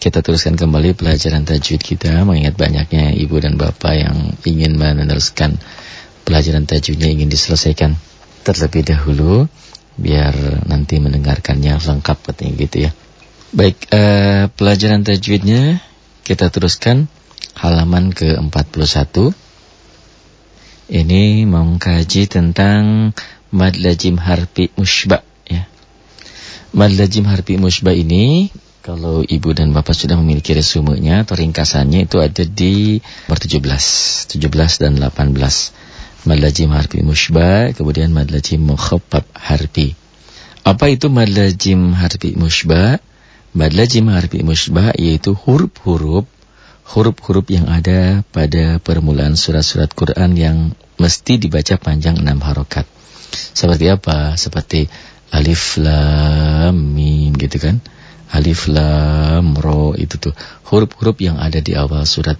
Kita teruskan kembali pelajaran tajwid kita. Mengingat banyaknya ibu dan bapak yang ingin meneruskan Pelajaran tajwidnya ingin diselesaikan Terlebih dahulu Biar nanti mendengarkannya lengkap katanya gitu ya. Baik, uh, pelajaran tajwidnya kita teruskan Halaman ke-41 Ini mengkaji tentang Mad lajim harfi mushba ya. Mad lajim harfi mushba ini kalau ibu dan bapak sudah memiliki resumenya atau ringkasannya itu ada di nomor 17, 17 dan 18. Madlajim harfi mushba, kemudian madlajim mukhaffaf harfi. Apa itu madlajim harfi mushba? Madlajim harfi mushba yaitu huruf-huruf huruf-huruf yang ada pada permulaan surat-surat Quran yang mesti dibaca panjang enam harokat. Seperti apa? Seperti alif lam mim gitu kan? Alif lam ro itu tuh. Huruf-huruf yang ada di awal surat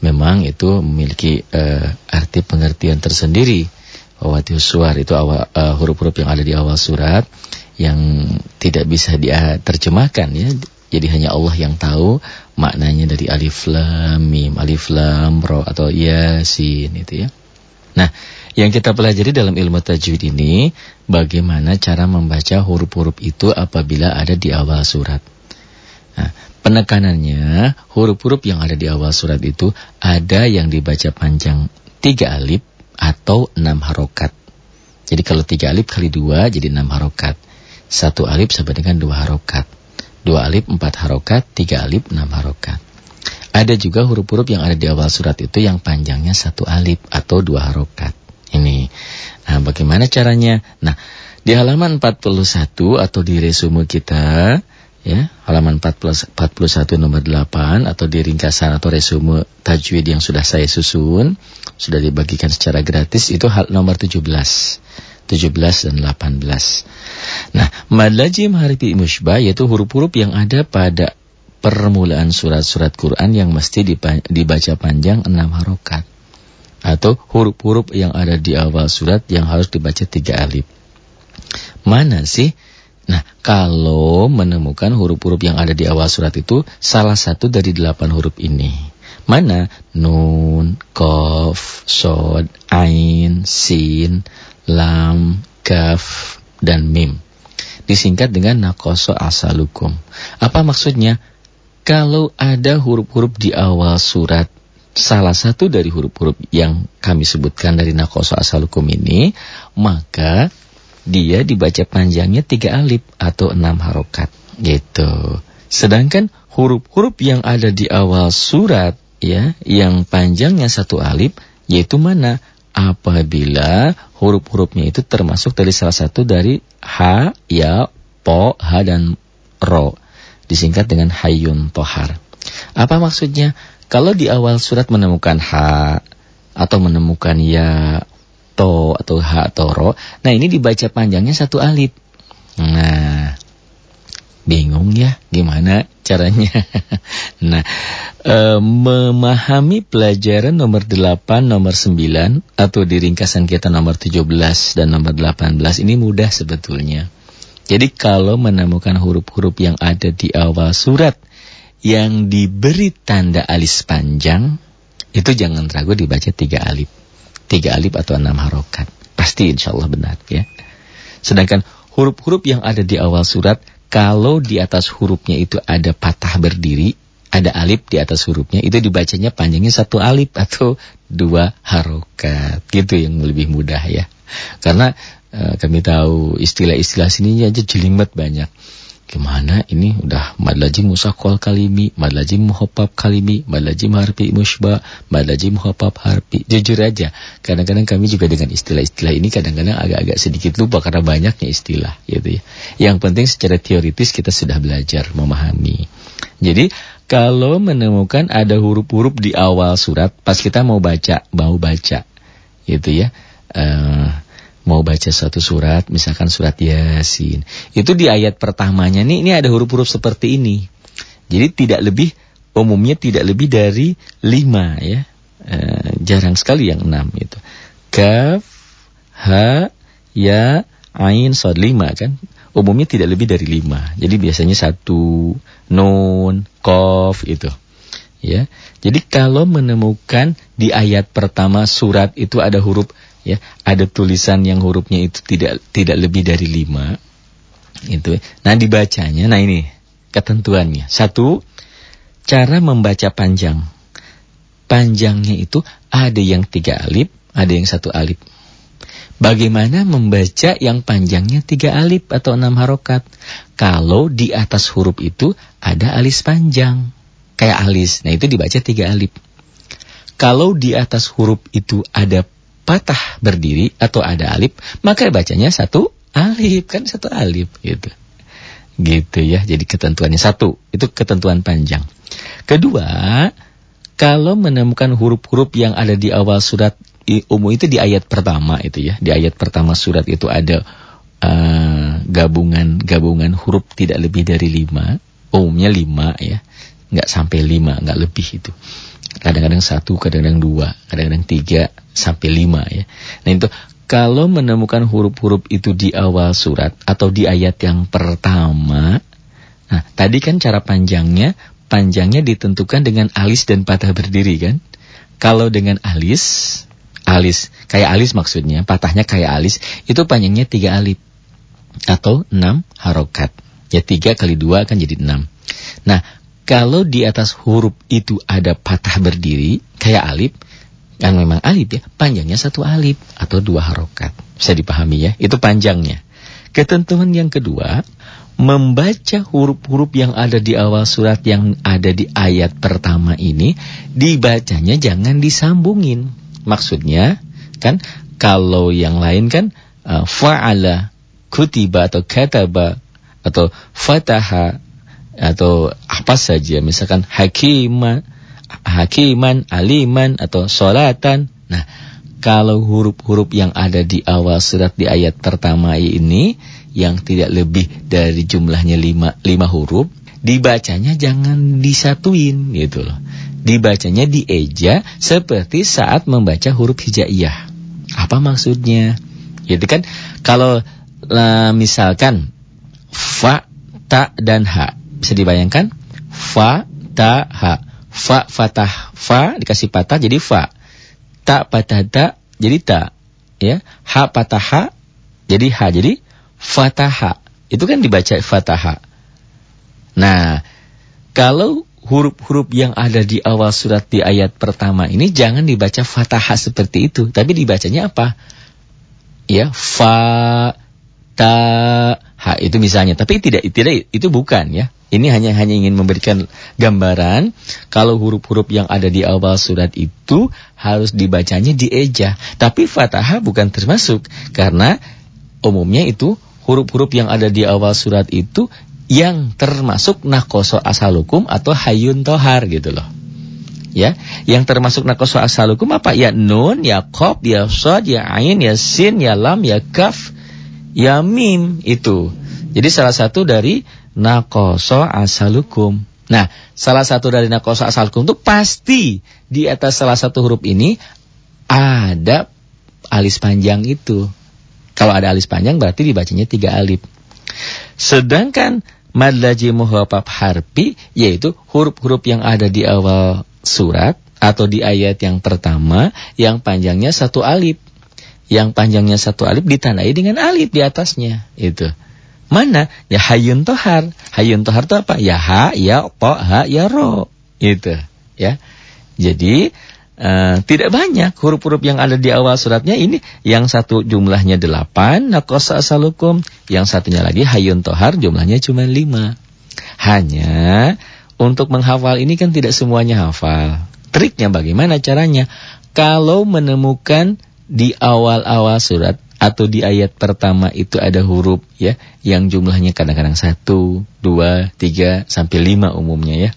memang itu memiliki uh, arti pengertian tersendiri. Wawati suar itu awal uh, huruf-huruf yang ada di awal surat yang tidak bisa dia terjemahkan ya. Jadi hanya Allah yang tahu maknanya dari alif lam mim alif lam ro atau yasin itu ya nah yang kita pelajari dalam ilmu tajwid ini bagaimana cara membaca huruf-huruf itu apabila ada di awal surat. Nah, penekanannya huruf-huruf yang ada di awal surat itu ada yang dibaca panjang tiga alif atau enam harokat. Jadi kalau tiga alif kali dua jadi enam harokat. Satu alif sama dengan dua harokat. Dua alif empat harokat, tiga alif enam harokat. Ada juga huruf-huruf yang ada di awal surat itu yang panjangnya satu alif atau dua harokat ini. Nah, bagaimana caranya? Nah, di halaman 41 atau di resume kita, ya, halaman 40, 41 nomor 8 atau di ringkasan atau resume tajwid yang sudah saya susun, sudah dibagikan secara gratis itu hal nomor 17. 17 dan 18. Nah, mad lajim harfi musybah yaitu huruf-huruf yang ada pada permulaan surat-surat Quran yang mesti dibaca panjang 6 harokat atau huruf-huruf yang ada di awal surat yang harus dibaca tiga alif. Mana sih? Nah, kalau menemukan huruf-huruf yang ada di awal surat itu salah satu dari delapan huruf ini. Mana? Nun, Kof, Sod, Ain, Sin, Lam, Kaf, dan Mim. Disingkat dengan Nakoso Asalukum. Apa maksudnya? Kalau ada huruf-huruf di awal surat salah satu dari huruf-huruf yang kami sebutkan dari nakoso asalukum ini, maka dia dibaca panjangnya tiga alif atau enam harokat. Gitu. Sedangkan huruf-huruf yang ada di awal surat, ya, yang panjangnya satu alif, yaitu mana? Apabila huruf-hurufnya itu termasuk dari salah satu dari ha, ya, po, ha, dan ro. Disingkat dengan hayun tohar. Apa maksudnya? Kalau di awal surat menemukan ha atau menemukan ya, to atau ha atau ro, nah ini dibaca panjangnya satu alif. Nah, bingung ya gimana caranya. nah, e, memahami pelajaran nomor 8, nomor 9 atau di ringkasan kita nomor 17 dan nomor 18 ini mudah sebetulnya. Jadi kalau menemukan huruf-huruf yang ada di awal surat yang diberi tanda alis panjang itu jangan ragu dibaca tiga alif. Tiga alif atau enam harokat. Pasti insya Allah benar ya. Sedangkan huruf-huruf yang ada di awal surat, kalau di atas hurufnya itu ada patah berdiri, ada alif di atas hurufnya, itu dibacanya panjangnya satu alif atau dua harokat. Gitu yang lebih mudah ya. Karena kami tahu istilah-istilah sininya aja jelimet banyak. Gimana ini udah madlajim musakol kalimi, madlajim muhopap kalimi, madlajim harfi musba, madlajim muhopap harfi. Jujur aja, kadang-kadang kami juga dengan istilah-istilah ini kadang-kadang agak-agak sedikit lupa karena banyaknya istilah gitu ya. Yang penting secara teoritis kita sudah belajar memahami. Jadi kalau menemukan ada huruf-huruf di awal surat pas kita mau baca, mau baca gitu ya. Uh, mau baca satu surat, misalkan surat Yasin, itu di ayat pertamanya nih ini ada huruf-huruf seperti ini. Jadi tidak lebih umumnya tidak lebih dari lima ya. E, jarang sekali yang enam itu. Kaf, ha, ya, ain, sod lima kan. Umumnya tidak lebih dari lima. Jadi biasanya satu, nun, kof, itu. Ya. Jadi kalau menemukan di ayat pertama surat itu ada huruf ya, ada tulisan yang hurufnya itu tidak tidak lebih dari lima, itu. Nah dibacanya, nah ini ketentuannya. Satu, cara membaca panjang. Panjangnya itu ada yang tiga alif, ada yang satu alif. Bagaimana membaca yang panjangnya tiga alif atau enam harokat? Kalau di atas huruf itu ada alis panjang, kayak alis. Nah itu dibaca tiga alif. Kalau di atas huruf itu ada patah berdiri atau ada alif, maka bacanya satu alif kan satu alif gitu. Gitu ya. Jadi ketentuannya satu, itu ketentuan panjang. Kedua, kalau menemukan huruf-huruf yang ada di awal surat umum itu di ayat pertama itu ya. Di ayat pertama surat itu ada uh, gabungan gabungan huruf tidak lebih dari lima. Umumnya lima ya. Nggak sampai lima, nggak lebih itu. Kadang-kadang satu, kadang-kadang dua, kadang-kadang tiga, sampai lima ya. Nah itu kalau menemukan huruf-huruf itu di awal surat atau di ayat yang pertama, nah tadi kan cara panjangnya, panjangnya ditentukan dengan alis dan patah berdiri kan. Kalau dengan alis, alis, kayak alis maksudnya, patahnya kayak alis, itu panjangnya tiga alif atau enam harokat. Ya tiga kali dua kan jadi enam. Nah, kalau di atas huruf itu ada patah berdiri, kayak alif, kan memang alif ya, panjangnya satu alif atau dua harokat. Bisa dipahami ya, itu panjangnya. Ketentuan yang kedua, membaca huruf-huruf yang ada di awal surat yang ada di ayat pertama ini, dibacanya jangan disambungin. Maksudnya kan kalau yang lain kan uh, fa'ala kutiba atau kataba atau fataha atau apa saja misalkan hakiman hakiman aliman atau solatan nah kalau huruf-huruf yang ada di awal surat di ayat pertama ini yang tidak lebih dari jumlahnya lima, lima huruf dibacanya jangan disatuin gitu loh dibacanya dieja seperti saat membaca huruf hijaiyah. Apa maksudnya? Itu kan kalau uh, misalkan fa, ta dan ha. Bisa dibayangkan? Fa, ta, ha. Fa fatah fa dikasih patah jadi fa. Ta patah ta jadi ta. Ya, ha patah ha jadi ha. Jadi fataha. Itu kan dibaca fataha. Nah, kalau huruf-huruf yang ada di awal surat di ayat pertama ini jangan dibaca fathah seperti itu, tapi dibacanya apa? Ya, fa ta ha itu misalnya, tapi tidak tidak itu bukan ya. Ini hanya hanya ingin memberikan gambaran kalau huruf-huruf yang ada di awal surat itu harus dibacanya di eja, tapi fathah bukan termasuk karena umumnya itu huruf-huruf yang ada di awal surat itu yang termasuk nakoso asalukum atau hayun tohar gitu loh. Ya, yang termasuk nakoso asalukum apa? Ya nun, ya kop, ya sod, ya ain, ya sin, ya lam, ya kaf, ya mim itu. Jadi salah satu dari nakoso asalukum. Nah, salah satu dari nakoso asalukum itu pasti di atas salah satu huruf ini ada alis panjang itu. Kalau ada alis panjang berarti dibacanya tiga alif. Sedangkan mad lazim muhafaf harfi yaitu huruf-huruf yang ada di awal surat atau di ayat yang pertama yang panjangnya satu alif. Yang panjangnya satu alif ditandai dengan alif di atasnya. Itu. Mana? Ya hayun tohar. Hayun tohar itu apa? Ya ha, ya to, ha, ya ro. Itu. Ya. Jadi Uh, tidak banyak huruf-huruf yang ada di awal suratnya ini yang satu jumlahnya delapan nakosa asalukum yang satunya lagi hayun tohar jumlahnya cuma lima hanya untuk menghafal ini kan tidak semuanya hafal triknya bagaimana caranya kalau menemukan di awal-awal surat atau di ayat pertama itu ada huruf ya yang jumlahnya kadang-kadang satu dua tiga sampai lima umumnya ya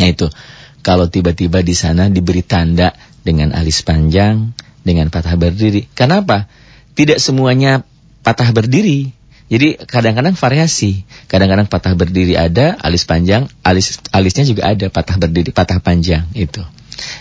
nah itu kalau tiba-tiba di sana diberi tanda dengan alis panjang, dengan patah berdiri. Kenapa? Tidak semuanya patah berdiri. Jadi kadang-kadang variasi. Kadang-kadang patah berdiri ada, alis panjang, alis alisnya juga ada patah berdiri, patah panjang itu.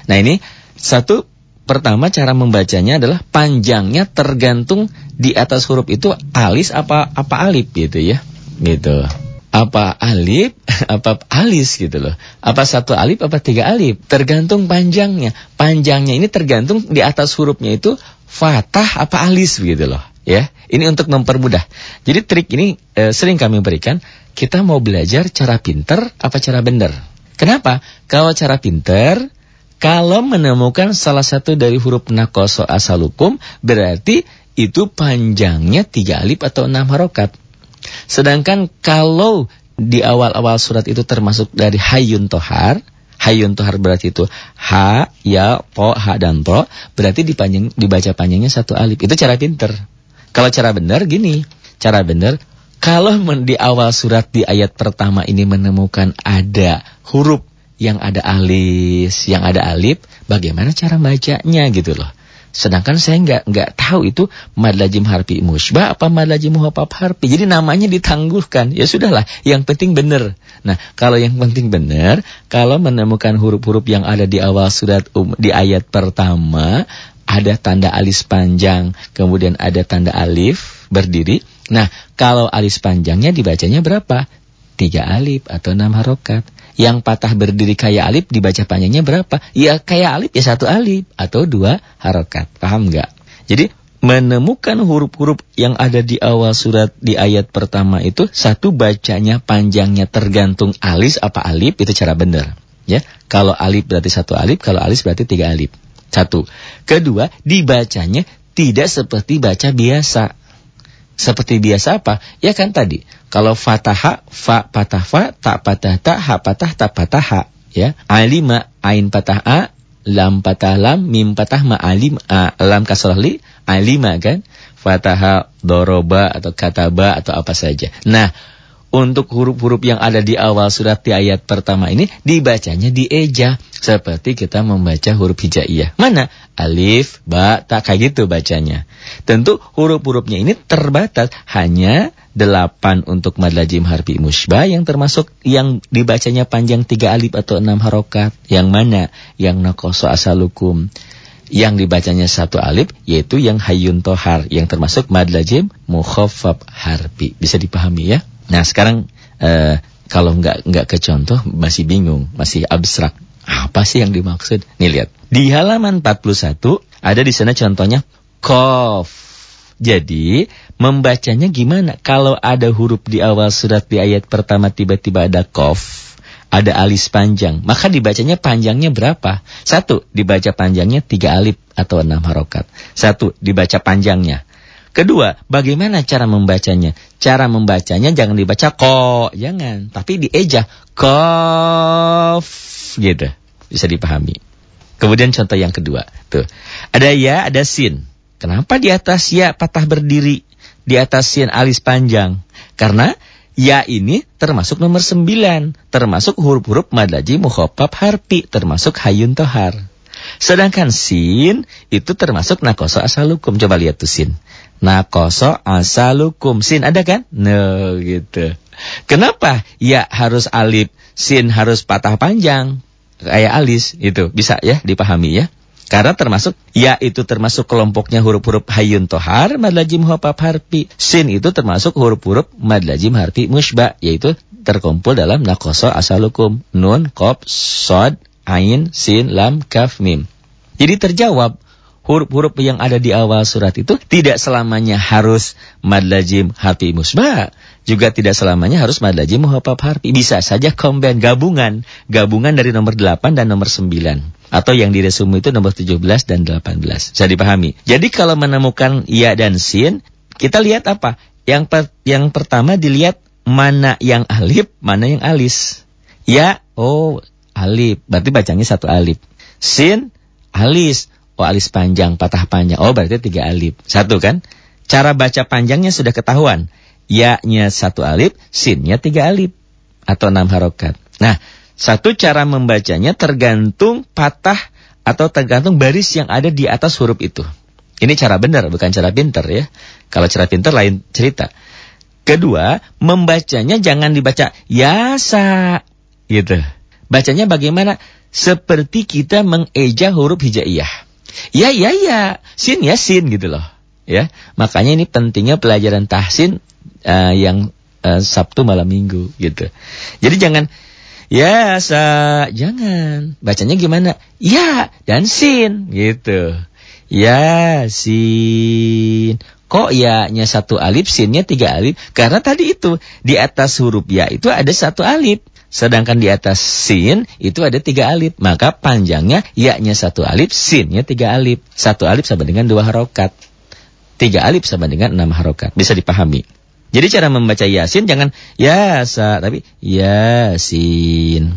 Nah, ini satu pertama cara membacanya adalah panjangnya tergantung di atas huruf itu alis apa apa alif gitu ya. Gitu. apa alif, apa alis gitu loh. Apa satu alif, apa tiga alif. Tergantung panjangnya. Panjangnya ini tergantung di atas hurufnya itu fatah apa alis gitu loh. Ya, ini untuk mempermudah. Jadi trik ini e, sering kami berikan. Kita mau belajar cara pinter apa cara benar. Kenapa? Kalau cara pinter, kalau menemukan salah satu dari huruf nakoso asalukum, berarti itu panjangnya tiga alif atau enam harokat. Sedangkan kalau di awal-awal surat itu termasuk dari hayun tohar, hayun tohar berarti itu ha, ya, po, ha, dan to, berarti dipanjang, dibaca panjangnya satu alif. Itu cara pinter. Kalau cara benar gini, cara benar, kalau di awal surat di ayat pertama ini menemukan ada huruf yang ada alis, yang ada alif, bagaimana cara bacanya gitu loh. Sedangkan saya nggak nggak tahu itu mad lazim harfi musbah apa mad lazim muhaffaf harfi. Jadi namanya ditangguhkan. Ya sudahlah, yang penting benar. Nah, kalau yang penting benar, kalau menemukan huruf-huruf yang ada di awal surat um, di ayat pertama ada tanda alis panjang, kemudian ada tanda alif berdiri. Nah, kalau alis panjangnya dibacanya berapa? Tiga alif atau enam harokat. Yang patah berdiri kayak alif dibaca panjangnya berapa? Ya kayak alif ya satu alif atau dua harokat. Paham nggak? Jadi menemukan huruf-huruf yang ada di awal surat di ayat pertama itu satu bacanya panjangnya tergantung alis apa alif itu cara benar. Ya, kalau alif berarti satu alif, kalau alis berarti tiga alif. Satu. Kedua, dibacanya tidak seperti baca biasa. Seperti biasa apa? Ya kan tadi. Kalau fatah fa patah fa, tak patah ta, ha patah ta patah ha. Ya. Alima, ain patah a, lam patah lam, mim patah ma alim, a, lam kasrah li, alima kan. Fataha, doroba, atau kataba, atau apa saja. Nah, untuk huruf-huruf yang ada di awal surat di ayat pertama ini dibacanya di eja seperti kita membaca huruf hijaiyah. Mana? Alif, ba, ta kayak gitu bacanya. Tentu huruf-hurufnya ini terbatas hanya delapan untuk mad lazim harfi musbah yang termasuk yang dibacanya panjang tiga alif atau enam harokat. Yang mana? Yang nakoso asalukum. Yang dibacanya satu alif yaitu yang hayun tohar yang termasuk mad lazim mukhaffaf harfi. Bisa dipahami ya? Nah sekarang uh, kalau nggak nggak ke contoh masih bingung, masih abstrak. Apa sih yang dimaksud? Nih lihat. Di halaman 41 ada di sana contohnya kof. Jadi membacanya gimana? Kalau ada huruf di awal surat di ayat pertama tiba-tiba ada kof, ada alis panjang, maka dibacanya panjangnya berapa? Satu, dibaca panjangnya tiga alif atau enam harokat. Satu, dibaca panjangnya. Kedua, bagaimana cara membacanya? Cara membacanya jangan dibaca ko, jangan, tapi dieja kof gitu. Bisa dipahami. Kemudian contoh yang kedua, tuh. Ada ya, ada sin. Kenapa di atas ya patah berdiri? Di atas sin alis panjang? Karena ya ini termasuk nomor sembilan, termasuk huruf-huruf madlaji mukhopap harpi, termasuk hayun tohar. Sedangkan sin itu termasuk nakoso asalukum. Coba lihat tuh sin. Nakoso asalukum. Sin ada kan? No gitu. Kenapa? Ya harus alif. Sin harus patah panjang. Kayak alis. Itu bisa ya dipahami ya. Karena termasuk, ya itu termasuk kelompoknya huruf-huruf hayun tohar, madlajim hopap harfi. Sin itu termasuk huruf-huruf madlajim harfi musba, yaitu terkumpul dalam nakoso asalukum. Nun, kop, sod, ain, sin, lam, kaf, mim. Jadi terjawab, huruf-huruf yang ada di awal surat itu tidak selamanya harus mad lazim harfi musbah. Juga tidak selamanya harus mad lazim muhafaf harfi. Bisa saja combine gabungan. Gabungan dari nomor 8 dan nomor 9. Atau yang di resume itu nomor 17 dan 18. Bisa dipahami. Jadi kalau menemukan ya dan sin, kita lihat apa? Yang per, yang pertama dilihat mana yang alif, mana yang alis. Ya, oh alif. Berarti bacanya satu alif. Sin, alis. Oh alis panjang, patah panjang. Oh berarti tiga alif. Satu kan? Cara baca panjangnya sudah ketahuan. Ya-nya satu alif, sin-nya tiga alif. Atau enam harokat. Nah, satu cara membacanya tergantung patah atau tergantung baris yang ada di atas huruf itu. Ini cara benar, bukan cara pinter ya. Kalau cara pinter lain cerita. Kedua, membacanya jangan dibaca yasa gitu. Bacanya bagaimana? Seperti kita mengeja huruf hijaiyah. Ya, ya, ya. Sin ya sin gitu loh. Ya, makanya ini pentingnya pelajaran tahsin uh, yang uh, Sabtu malam Minggu gitu. Jadi jangan ya sa jangan bacanya gimana? Ya dan sin gitu. Ya sin. Kok ya-nya satu alif, sinnya tiga alif? Karena tadi itu di atas huruf ya itu ada satu alif. Sedangkan di atas sin itu ada tiga alif. Maka panjangnya ya-nya satu alif, sinnya tiga alif. Satu alif sama dengan dua harokat. Tiga alif sama dengan enam harokat. Bisa dipahami. Jadi cara membaca Yasin jangan Yasa, tapi Yasin.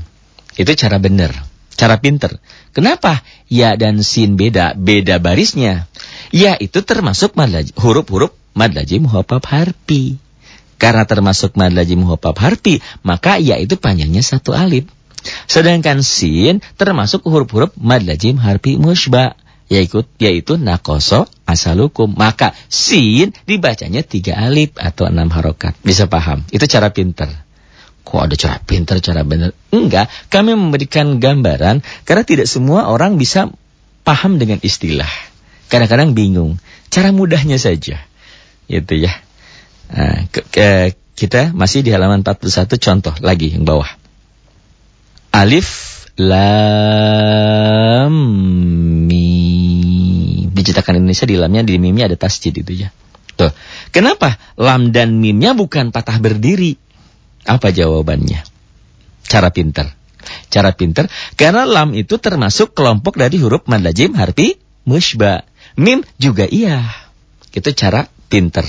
Itu cara benar, cara pinter. Kenapa? Ya dan sin beda, beda barisnya. Ya itu termasuk huruf-huruf mad lazim hopap harfi. Karena termasuk mad lazim hopap harfi, maka ya itu panjangnya satu alif. Sedangkan sin termasuk huruf-huruf mad lazim harfi musba yaitu yaitu nakoso asalukum. Maka sin dibacanya tiga alif atau enam harokat. Bisa paham? Itu cara pinter. Kok ada cara pinter, cara benar? Enggak, kami memberikan gambaran karena tidak semua orang bisa paham dengan istilah. Kadang-kadang bingung. Cara mudahnya saja. Gitu ya. Nah, ke, ke, kita masih di halaman 41 contoh lagi yang bawah. Alif lam mim. Dicetakan Indonesia di lamnya di mimnya ada tasjid itu ya. Tuh. Kenapa lam dan mimnya bukan patah berdiri? Apa jawabannya? Cara pintar. Cara pintar karena lam itu termasuk kelompok dari huruf mad harfi musba. Mim juga iya. Itu cara pintar.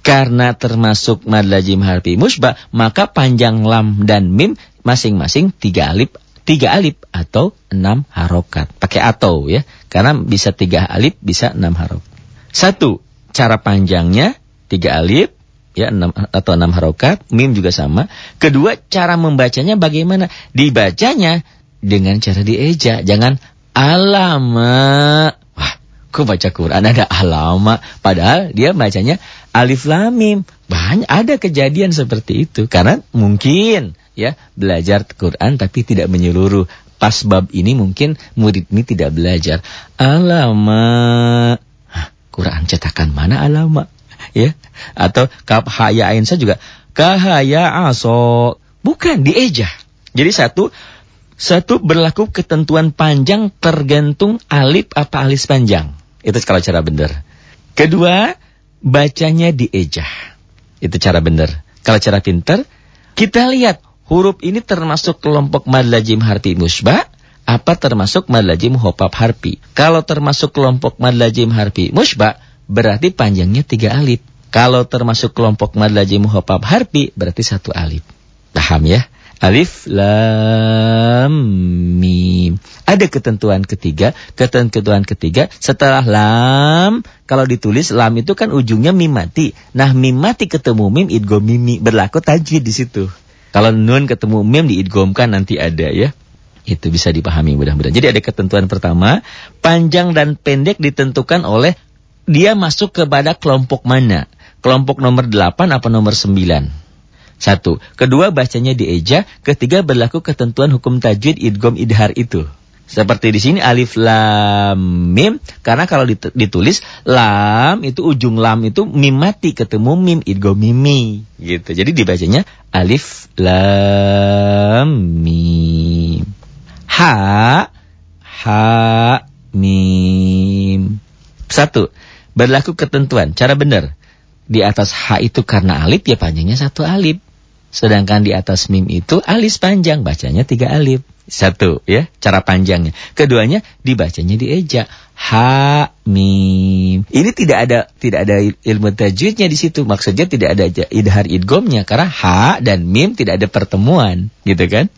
Karena termasuk mad lazim harfi musba, maka panjang lam dan mim masing-masing tiga alif tiga alif atau enam harokat. Pakai atau ya, karena bisa tiga alif, bisa enam harokat. Satu, cara panjangnya tiga alif, ya enam atau enam harokat. Mim juga sama. Kedua, cara membacanya bagaimana? Dibacanya dengan cara dieja, jangan alama. Kok baca Quran ada alama? Padahal dia bacanya alif lamim. Banyak ada kejadian seperti itu karena mungkin ya belajar Quran tapi tidak menyeluruh. Pas bab ini mungkin murid ini tidak belajar. Alama. Quran cetakan mana alama? Ya. Atau kaf haya ain juga kahaya aso. Bukan dieja. Jadi satu satu berlaku ketentuan panjang tergantung alif apa alis panjang. Itu kalau cara benar. Kedua, bacanya diejah. Itu cara benar. Kalau cara pintar, kita lihat huruf ini termasuk kelompok mad lazim harfi musbah apa termasuk mad lazim hopap harfi? Kalau termasuk kelompok mad lazim harfi musbah berarti panjangnya tiga alif. Kalau termasuk kelompok mad lazim hopap harfi berarti satu alif. Paham ya? Alif lam mim. Ada ketentuan ketiga, ketentuan ketiga setelah lam kalau ditulis lam itu kan ujungnya mim mati. Nah, mim mati ketemu mim idgham mimi berlaku tajwid di situ. Kalau nun ketemu mim diidgomkan nanti ada ya. Itu bisa dipahami mudah-mudahan. Jadi ada ketentuan pertama, panjang dan pendek ditentukan oleh dia masuk kepada kelompok mana. Kelompok nomor 8 apa nomor 9? Satu. Kedua bacanya dieja. Ketiga berlaku ketentuan hukum tajwid idgom idhar itu. Seperti di sini alif lam mim karena kalau ditulis lam itu ujung lam itu mim mati ketemu mim idgham mimi gitu. Jadi dibacanya alif lam mim. Ha ha mim. Satu, berlaku ketentuan cara benar. Di atas ha itu karena alif ya panjangnya satu alif. Sedangkan di atas mim itu alis panjang bacanya tiga alif. Satu ya, cara panjangnya. Keduanya dibacanya dieja. Ha mim. Ini tidak ada tidak ada ilmu tajwidnya di situ. Maksudnya tidak ada idhar idgomnya karena ha dan mim tidak ada pertemuan, gitu kan?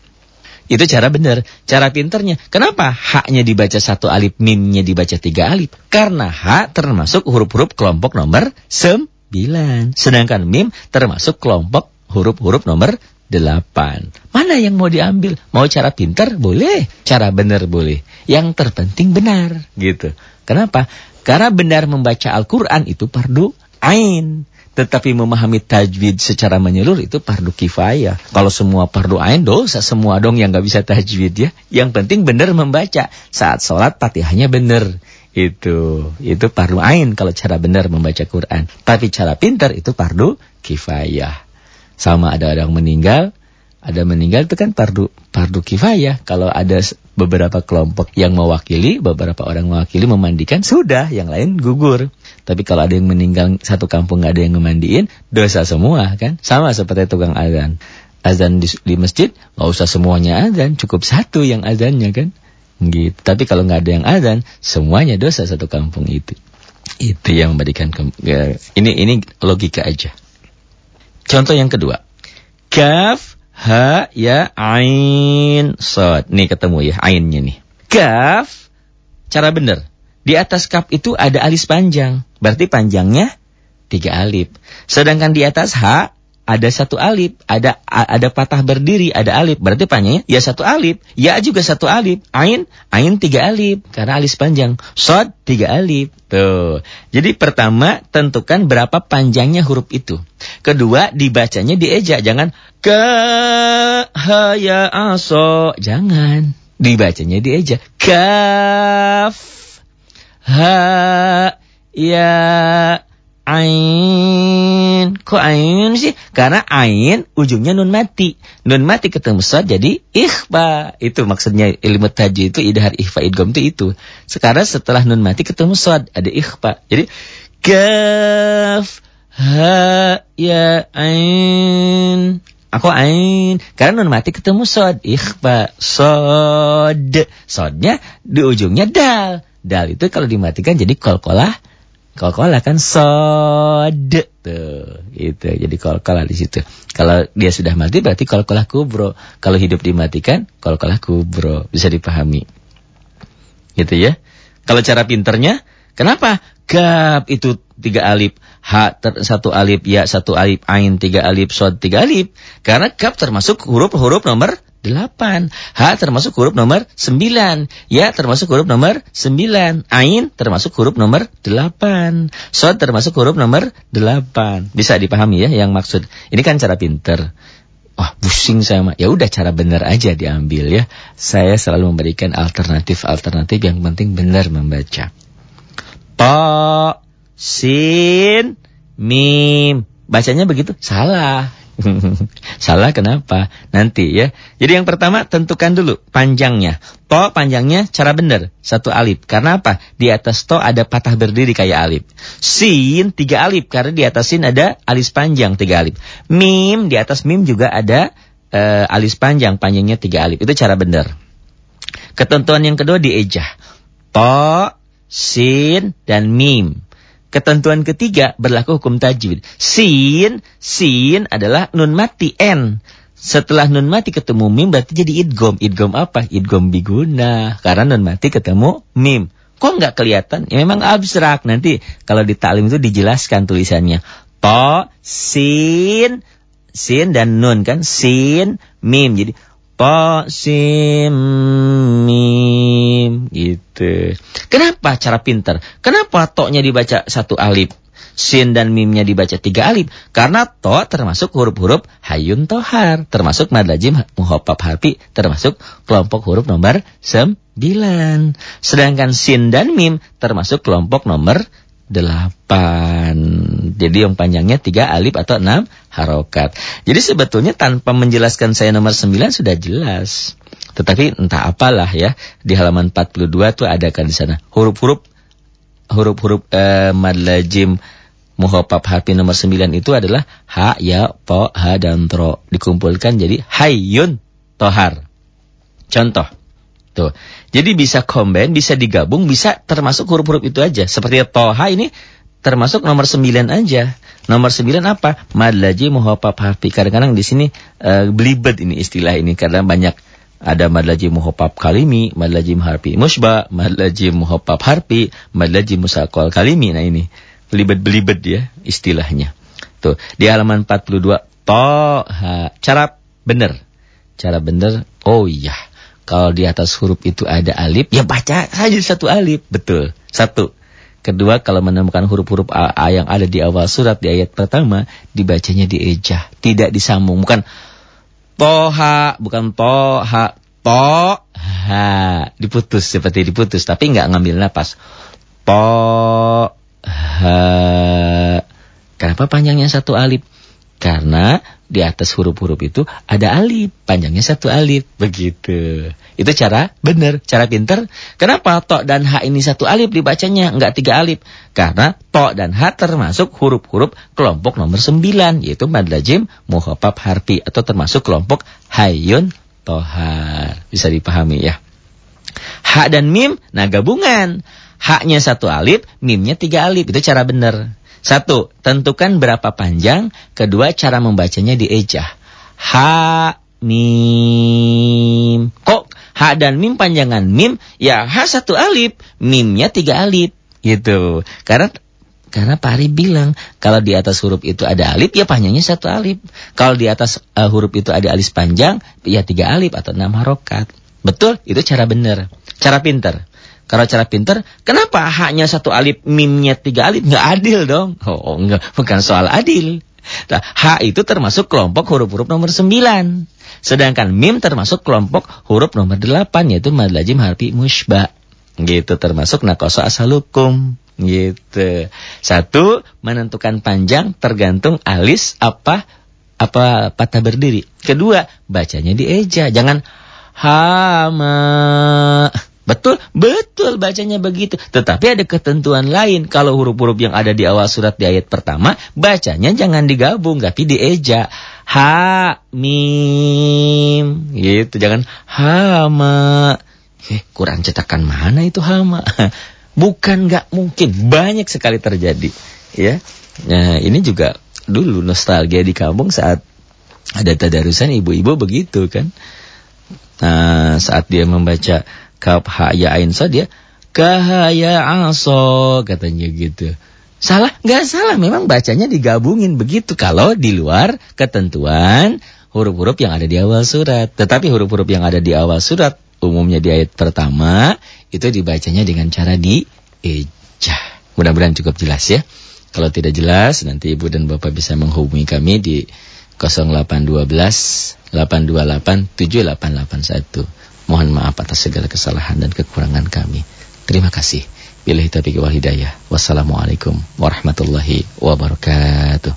Itu cara benar, cara pinternya. Kenapa haknya dibaca satu alif, mimnya dibaca tiga alif? Karena ha termasuk huruf-huruf kelompok nomor sembilan. Sedangkan mim termasuk kelompok huruf-huruf nomor delapan. Mana yang mau diambil? Mau cara pintar? Boleh. Cara benar boleh. Yang terpenting benar. gitu. Kenapa? Karena benar membaca Al-Quran itu pardu ain. Tetapi memahami tajwid secara menyeluruh itu pardu kifayah. Kalau semua pardu ain dosa semua dong yang gak bisa tajwid ya. Yang penting benar membaca. Saat sholat fatihahnya benar. Itu itu pardu ain kalau cara benar membaca Quran. Tapi cara pintar itu pardu kifayah. Sama ada orang meninggal, ada meninggal itu kan pardu pardu kifayah. Kalau ada beberapa kelompok yang mewakili, beberapa orang mewakili memandikan, sudah, yang lain gugur. Tapi kalau ada yang meninggal satu kampung nggak ada yang memandiin, dosa semua kan. Sama seperti tukang azan. Azan di, di masjid, nggak usah semuanya azan, cukup satu yang azannya kan. Gitu. Tapi kalau nggak ada yang azan, semuanya dosa satu kampung itu. Itu yang memberikan ya, ini ini logika aja. Contoh yang kedua. Kaf, ha, ya, ain, sod. Nih ketemu ya, ainnya nih. Kaf, cara benar. Di atas kaf itu ada alis panjang. Berarti panjangnya tiga alif. Sedangkan di atas ha ada satu alif, ada ada patah berdiri, ada alif. Berarti panjangnya ya satu alif. Ya juga satu alif. Ain, ain tiga alif karena alis panjang. Sod tiga alif. Tuh. Jadi pertama tentukan berapa panjangnya huruf itu. Kedua dibacanya dieja, jangan ke ha ya aso. Jangan. Dibacanya dieja. Kaf ha ya ain. Kok ain sih? Karena ain ujungnya nun mati. Nun mati ketemu sad jadi ikhfa. Itu maksudnya ilmu tajwid itu idhar ikhfa idgham itu itu. Sekarang setelah nun mati ketemu sad ada ikhfa. Jadi kaf ha ya ain. Aku ain. Karena nun mati ketemu sod. Ikhfa. Sod. Sodnya di ujungnya dal. Dal itu kalau dimatikan jadi kol-kolah Kol-kolah kan sod tuh itu jadi kol-kolah di situ. Kalau dia sudah mati berarti kol-kolah kubro. Kalau hidup dimatikan kol-kolah kubro bisa dipahami. Gitu ya. Kalau cara pinternya kenapa? Gap itu tiga alif, ha ter, satu alif, ya satu alif, ain tiga alif, sod tiga alif. Karena gap termasuk huruf-huruf nomor 8. H termasuk huruf nomor 9. Ya termasuk huruf nomor 9. Ain termasuk huruf nomor 8. Sod termasuk huruf nomor 8. Bisa dipahami ya yang maksud. Ini kan cara pinter. Wah pusing saya mah. Ya udah cara benar aja diambil ya. Saya selalu memberikan alternatif-alternatif yang penting benar membaca. Po, sin, mim. Bacanya begitu? Salah. Salah kenapa? Nanti ya. Jadi yang pertama tentukan dulu panjangnya. To panjangnya cara benar. Satu alif. Karena apa? Di atas to ada patah berdiri kayak alif. Sin tiga alif. Karena di atas sin ada alis panjang tiga alif. Mim di atas mim juga ada uh, alis panjang. Panjangnya tiga alif. Itu cara benar. Ketentuan yang kedua diejah. To, sin, dan mim. Ketentuan ketiga berlaku hukum tajwid. Sin, sin adalah nun mati n. Setelah nun mati ketemu mim berarti jadi idgom. Idgom apa? Idgom biguna. Karena nun mati ketemu mim. Kok nggak kelihatan? Ya memang abstrak. Nanti kalau di taklim itu dijelaskan tulisannya. To, sin, sin dan nun kan. Sin, mim. Jadi to, sin, mim. Gitu. Kenapa cara pinter? Kenapa toknya dibaca satu alif? Sin dan mimnya dibaca tiga alif. Karena to termasuk huruf-huruf hayun tohar. Termasuk mad lajim muhopap harfi. Termasuk kelompok huruf nomor sembilan. Sedangkan sin dan mim termasuk kelompok nomor delapan. Jadi yang panjangnya tiga alif atau enam harokat. Jadi sebetulnya tanpa menjelaskan saya nomor sembilan sudah jelas. Tetapi entah apalah ya, di halaman 42 tuh ada kan di sana huruf-huruf huruf-huruf eh, mad muhafaf harfi nomor 9 itu adalah ha, ya, po, ha dan tro dikumpulkan jadi hayyun tohar. Contoh. Tuh. Jadi bisa combine, bisa digabung, bisa termasuk huruf-huruf itu aja. Seperti toha ini termasuk nomor 9 aja. Nomor 9 apa? Mad lazim muhafaf harfi. Kadang-kadang di sini uh, belibet ini istilah ini karena banyak ada mad lazim muhafaf kalimi, mad lazim harfi musba, mad lazim muhafaf harfi, mad lazim musaqal kalimi. Nah ini belibet-belibet ya istilahnya. Tuh, di halaman 42 toha. Cara benar. Cara benar. Oh iya. Kalau di atas huruf itu ada alif, ya baca saja satu alif. Betul. Satu. Kedua, kalau menemukan huruf-huruf A, yang ada di awal surat di ayat pertama, dibacanya diejah, tidak disambung. Bukan Toha, bukan toha. Toha. Diputus, seperti diputus. Tapi nggak ngambil napas. Toha. Kenapa panjangnya satu alif? Karena di atas huruf-huruf itu ada alif, panjangnya satu alif, begitu. Itu cara benar, cara pinter. Kenapa to dan h ini satu alif dibacanya, enggak tiga alif? Karena to dan h termasuk huruf-huruf kelompok nomor sembilan, yaitu mad lazim muhafaf harfi atau termasuk kelompok hayun tohar. Bisa dipahami ya. H dan mim, nah gabungan. Haknya satu alif, mimnya tiga alif. Itu cara benar. Satu, tentukan berapa panjang. Kedua, cara membacanya diejah. Ha, mim. Kok ha dan mim panjangan mim? Ya, ha satu alif, mimnya tiga alif. Gitu. Karena karena Pak Ari bilang, kalau di atas huruf itu ada alif, ya panjangnya satu alif. Kalau di atas uh, huruf itu ada alis panjang, ya tiga alif atau enam harokat. Betul? Itu cara benar. Cara pinter. Kalau cara pinter, kenapa haknya satu alif, mimnya tiga alif? Nggak adil dong. Oh, enggak, bukan soal adil. Nah, H itu termasuk kelompok huruf-huruf nomor sembilan. Sedangkan mim termasuk kelompok huruf nomor delapan, yaitu mad lazim harfi musbah. Gitu, termasuk nakoso asalukum. Gitu. Satu, menentukan panjang tergantung alis apa apa patah berdiri. Kedua, bacanya dieja. Jangan hama Betul, betul bacanya begitu. Tetapi ada ketentuan lain. Kalau huruf-huruf yang ada di awal surat di ayat pertama, bacanya jangan digabung, tapi dieja. Ha, mim. Gitu, jangan hama. Eh, Quran cetakan mana itu hama? Bukan nggak mungkin, banyak sekali terjadi. Ya, Nah, ini juga dulu nostalgia di kampung saat ada tadarusan ibu-ibu begitu kan. Nah, saat dia membaca kaf ha ya ain so dia kahaya aso katanya gitu. Salah? Nggak salah, memang bacanya digabungin begitu kalau di luar ketentuan huruf-huruf yang ada di awal surat. Tetapi huruf-huruf yang ada di awal surat umumnya di ayat pertama itu dibacanya dengan cara di eja. Mudah-mudahan cukup jelas ya. Kalau tidak jelas nanti Ibu dan Bapak bisa menghubungi kami di 0812 828 7881. Mohon maaf atas segala kesalahan dan kekurangan kami. Terima kasih. Bila taufiq wal hidayah. Wassalamualaikum warahmatullahi wabarakatuh.